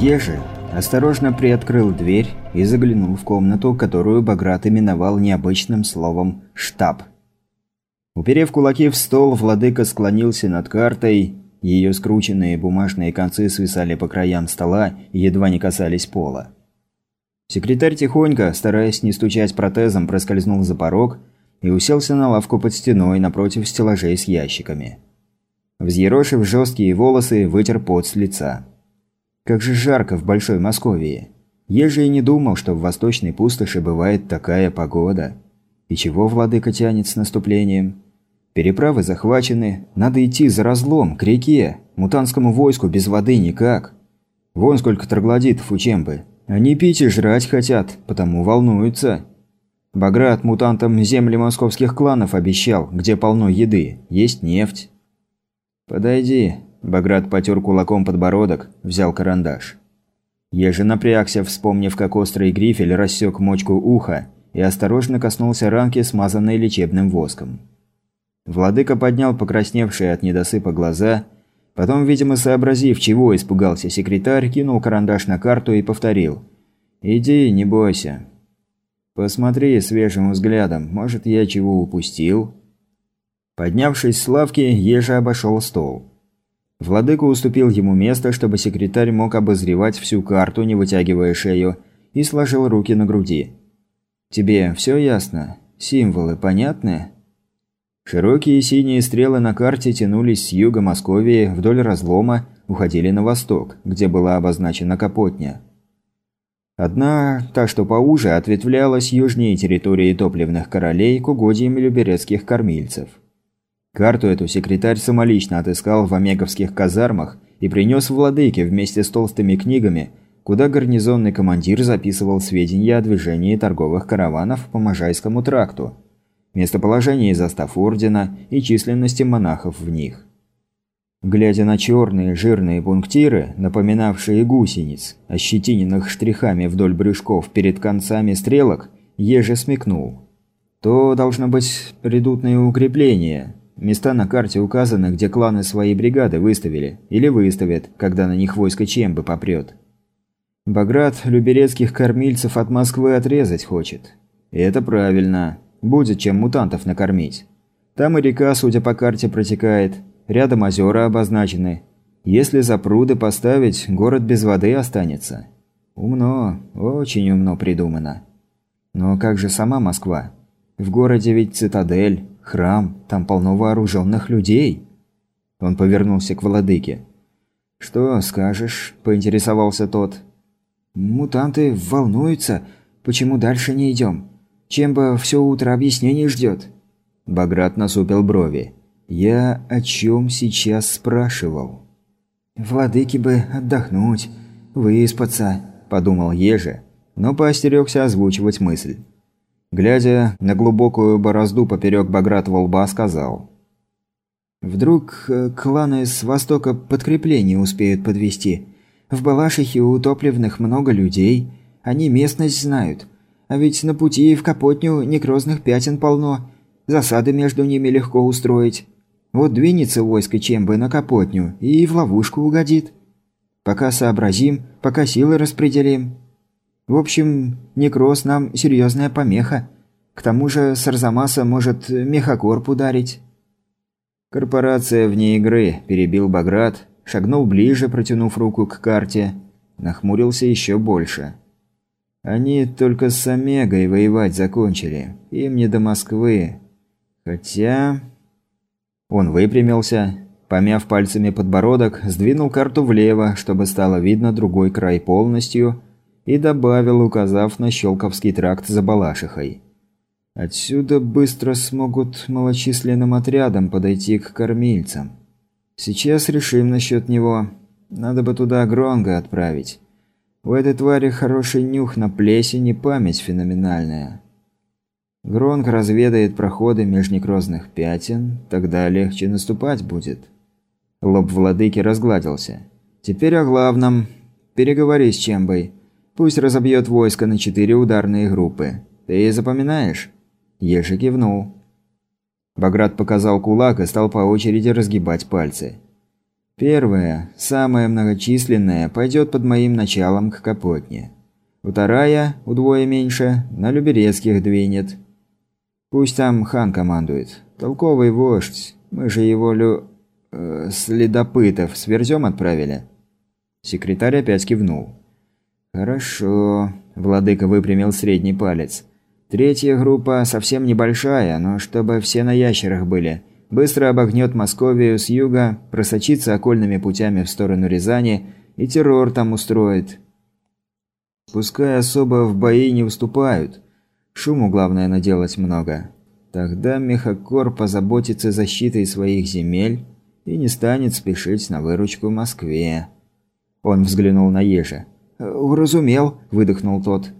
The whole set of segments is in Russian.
Ежи осторожно приоткрыл дверь и заглянул в комнату, которую Баграт именовал необычным словом «штаб». Уперев кулаки в стол, владыка склонился над картой, ее скрученные бумажные концы свисали по краям стола и едва не касались пола. Секретарь тихонько, стараясь не стучать протезом, проскользнул за порог и уселся на лавку под стеной напротив стеллажей с ящиками. Взъерошив жесткие волосы, вытер пот с лица. Как же жарко в Большой Московии. Я же и не думал, что в восточной пустоши бывает такая погода. И чего владыка тянет с наступлением? Переправы захвачены, надо идти за разлом, к реке, мутанскому войску без воды никак. Вон сколько троглодитов у Чембы. Они пить и жрать хотят, потому волнуются. Баграт мутантам земли московских кланов обещал, где полно еды, есть нефть. «Подойди», Баграт потер кулаком подбородок, взял карандаш. Я же напрягся, вспомнив, как острый грифель рассек мочку уха и осторожно коснулся ранки, смазанной лечебным воском. Владыка поднял покрасневшие от недосыпа глаза, потом, видимо, сообразив, чего испугался секретарь, кинул карандаш на карту и повторил. «Иди, не бойся. Посмотри свежим взглядом, может, я чего упустил?» Поднявшись с лавки, Ежа обошел стол. Владыка уступил ему место, чтобы секретарь мог обозревать всю карту, не вытягивая шею, и сложил руки на груди. «Тебе все ясно? Символы понятны?» Широкие синие стрелы на карте тянулись с юга Московии вдоль разлома, уходили на восток, где была обозначена Капотня. Одна, та что поуже, ответвлялась южнее территории топливных королей к угодьям люберецких кормильцев. Карту эту секретарь самолично отыскал в омеговских казармах и принес владыке вместе с толстыми книгами, куда гарнизонный командир записывал сведения о движении торговых караванов по Можайскому тракту, местоположении застав ордена и численности монахов в них. Глядя на черные жирные пунктиры, напоминавшие гусениц, ощетиненных штрихами вдоль брюшков перед концами стрелок, еже смекнул. То должно быть редутные укрепления, Места на карте указаны, где кланы свои бригады выставили или выставят, когда на них войско Чембы попрет. Баграт люберецких кормильцев от Москвы отрезать хочет. И это правильно. Будет чем мутантов накормить. Там и река, судя по карте, протекает. Рядом озера обозначены. Если за пруды поставить, город без воды останется. Умно, очень умно придумано. Но как же сама Москва? В городе ведь цитадель, Храм, там полно вооруженных людей. Он повернулся к владыке. «Что скажешь?» – поинтересовался тот. «Мутанты волнуются. Почему дальше не идем? Чем бы все утро объяснений ждет?» Баграт насупил брови. «Я о чем сейчас спрашивал?» «Владыке бы отдохнуть, выспаться», – подумал Еже, но поостерегся озвучивать мысль. Глядя на глубокую борозду поперек Багратова лба, сказал. «Вдруг э, кланы с востока подкрепление успеют подвести. В Балашихе у топливных много людей, они местность знают. А ведь на пути в Капотню некрозных пятен полно, засады между ними легко устроить. Вот двинется войско чем бы на Капотню и в ловушку угодит. Пока сообразим, пока силы распределим». В общем, некроз нам серьезная помеха. К тому же с Арзамаса может мехакорп ударить. Корпорация вне игры, перебил Баграт, шагнул ближе, протянув руку к карте, нахмурился еще больше. Они только с Омегой воевать закончили. Им не до Москвы. Хотя... Он выпрямился, помяв пальцами подбородок, сдвинул карту влево, чтобы стало видно другой край полностью, и добавил, указав на Щелковский тракт за Балашихой. «Отсюда быстро смогут малочисленным отрядом подойти к кормильцам. Сейчас решим насчет него. Надо бы туда Гронга отправить. У этой твари хороший нюх на плесень и память феноменальная». Гронг разведает проходы межнекрозных пятен, тогда легче наступать будет. Лоб владыки разгладился. Теперь о главном. Переговори с Чембой. Пусть разобьет войско на четыре ударные группы. Ты запоминаешь?» Ежи кивнул. Баграт показал кулак и стал по очереди разгибать пальцы. Первая, самая многочисленная, пойдет под моим началом к Капотне. Вторая, удвое меньше, на Люберецких двинет. Пусть там хан командует. Толковый вождь. Мы же его лю... Э, следопытов с верзем отправили. Секретарь опять кивнул. «Хорошо», – владыка выпрямил средний палец. «Третья группа совсем небольшая, но чтобы все на ящерах были. Быстро обогнет Московию с юга, просочится окольными путями в сторону Рязани и террор там устроит. Пускай особо в бои не выступают. Шуму главное наделать много. Тогда Мехакор позаботится защитой своих земель и не станет спешить на выручку Москве». Он взглянул на Ежа. «Уразумел», – выдохнул тот.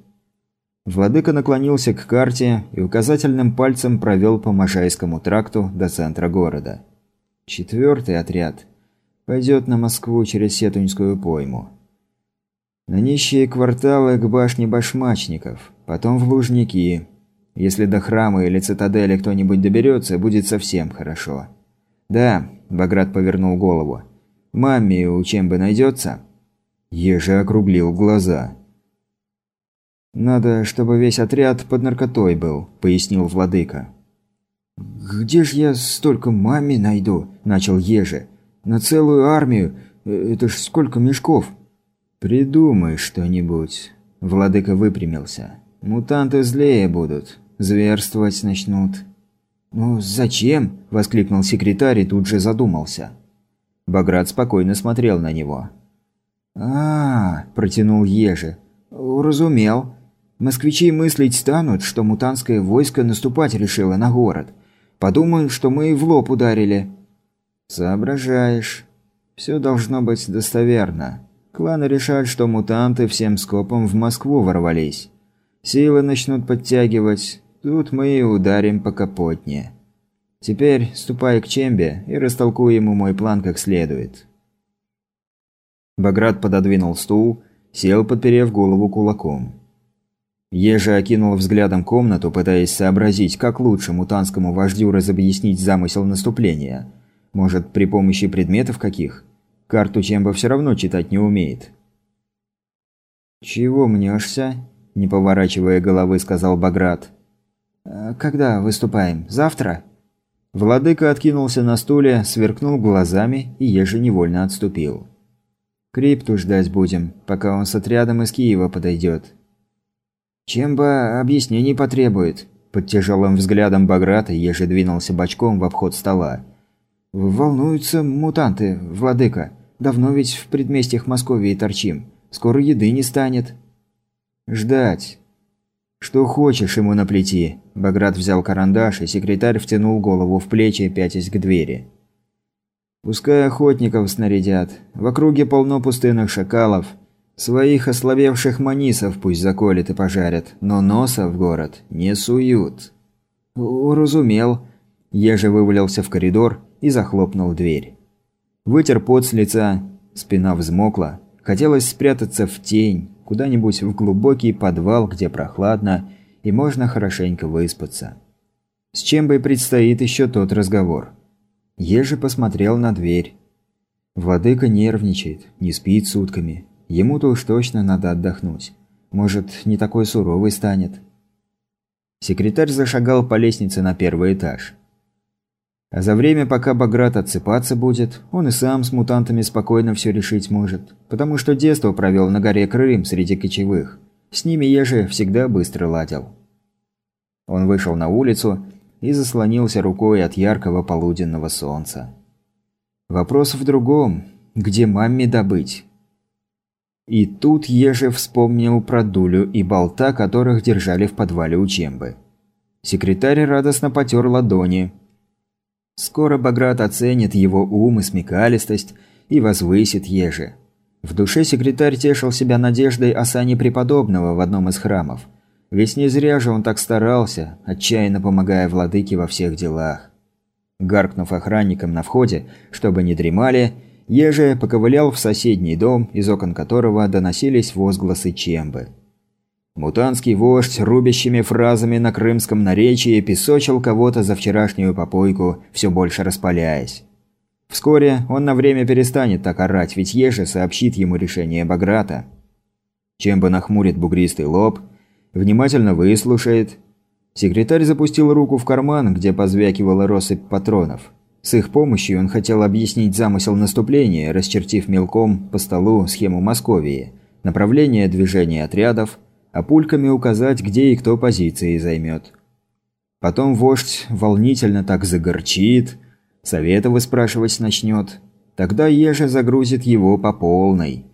Владыка наклонился к карте и указательным пальцем провел по Можайскому тракту до центра города. Четвертый отряд пойдет на Москву через Сетуньскую пойму. На нищие кварталы к башне башмачников, потом в Лужники. Если до храма или цитадели кто-нибудь доберется, будет совсем хорошо. «Да», – Баграт повернул голову. «Маме у чем бы найдется?» Ежи округлил глаза. «Надо, чтобы весь отряд под наркотой был», – пояснил владыка. «Где ж я столько маме найду?» – начал Ежи. «На целую армию? Это ж сколько мешков?» «Придумай что-нибудь», – владыка выпрямился. «Мутанты злее будут, зверствовать начнут». «Ну зачем?» – воскликнул секретарь и тут же задумался. Баграт спокойно смотрел на него. «А, протянул Ежи. «Уразумел. Москвичи мыслить станут, что мутанское войско наступать решило на город. Подумают, что мы в лоб ударили». «Соображаешь. Все должно быть достоверно. Кланы решат, что мутанты всем скопом в Москву ворвались. Силы начнут подтягивать. Тут мы и ударим по капотне. Теперь ступай к Чембе и растолкуй ему мой план как следует». Баграт пододвинул стул, сел, подперев голову кулаком. Ежа окинул взглядом комнату, пытаясь сообразить, как лучше мутанскому вождю разобъяснить замысел наступления. Может, при помощи предметов каких? Карту Чемба все равно читать не умеет. «Чего мнешься?» – не поворачивая головы, сказал Баграт. «А «Когда выступаем? Завтра?» Владыка откинулся на стуле, сверкнул глазами и еже невольно отступил. Крипту ждать будем, пока он с отрядом из Киева подойдет. Чем бы объяснений потребует? Под тяжелым взглядом Баграта еже двинулся бочком в обход стола. Волнуются мутанты, владыка. Давно ведь в предместьях Московии торчим. Скоро еды не станет. Ждать. Что хочешь ему наплети. Баграт взял карандаш, и секретарь втянул голову в плечи, пятясь к двери. Пускай охотников снарядят. В округе полно пустынных шакалов. Своих ослабевших манисов пусть заколят и пожарят, но носа в город не суют. Уразумел. Еже вывалился в коридор и захлопнул дверь. Вытер пот с лица, спина взмокла. Хотелось спрятаться в тень, куда-нибудь в глубокий подвал, где прохладно, и можно хорошенько выспаться. С чем бы предстоит еще тот разговор. Ежи посмотрел на дверь. Владыка нервничает, не спит сутками. Ему-то уж точно надо отдохнуть. Может, не такой суровый станет. Секретарь зашагал по лестнице на первый этаж. А за время, пока Баграт отсыпаться будет, он и сам с мутантами спокойно все решить может. Потому что детство провел на горе Крым среди кочевых. С ними Ежи всегда быстро ладил. Он вышел на улицу и заслонился рукой от яркого полуденного солнца. Вопрос в другом. Где маме добыть? И тут Еже вспомнил про Дулю и Болта, которых держали в подвале у Чембы. Секретарь радостно потер ладони. Скоро Баграт оценит его ум и смекалистость и возвысит Еже. В душе секретарь тешил себя надеждой о сане преподобного в одном из храмов. Ведь не зря же он так старался, отчаянно помогая владыке во всех делах. Гаркнув охранникам на входе, чтобы не дремали, Еже поковылял в соседний дом, из окон которого доносились возгласы Чембы. Мутанский вождь рубящими фразами на крымском наречии песочил кого-то за вчерашнюю попойку, все больше распаляясь. Вскоре он на время перестанет так орать, ведь Ежи сообщит ему решение Баграта. Чемба нахмурит бугристый лоб, внимательно выслушает. Секретарь запустил руку в карман, где позвякивала россыпь патронов. С их помощью он хотел объяснить замысел наступления, расчертив мелком по столу схему Московии, направление движения отрядов, а пульками указать, где и кто позиции займет. Потом вождь волнительно так загорчит, Совета выспрашивать начнет. Тогда Ежа загрузит его по полной.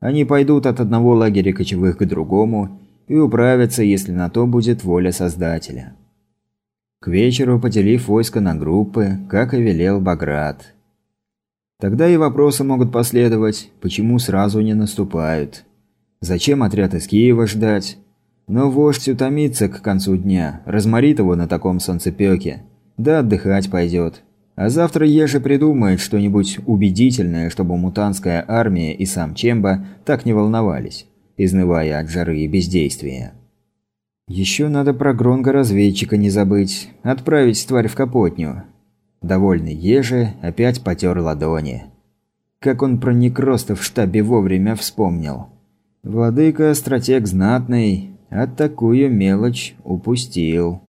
Они пойдут от одного лагеря кочевых к другому и управятся, если на то будет воля Создателя. К вечеру поделив войско на группы, как и велел Баграт. Тогда и вопросы могут последовать, почему сразу не наступают. Зачем отряд из Киева ждать? Но вождь утомится к концу дня, разморит его на таком солнцепёке. Да отдыхать пойдет. А завтра Ежи придумает что-нибудь убедительное, чтобы мутанская армия и сам Чемба так не волновались, изнывая от жары и бездействия. Еще надо про Гронга-разведчика не забыть, отправить тварь в Капотню. Довольный Ежи опять потер ладони. Как он про некроста в штабе вовремя вспомнил. Владыка, стратег знатный, а такую мелочь упустил.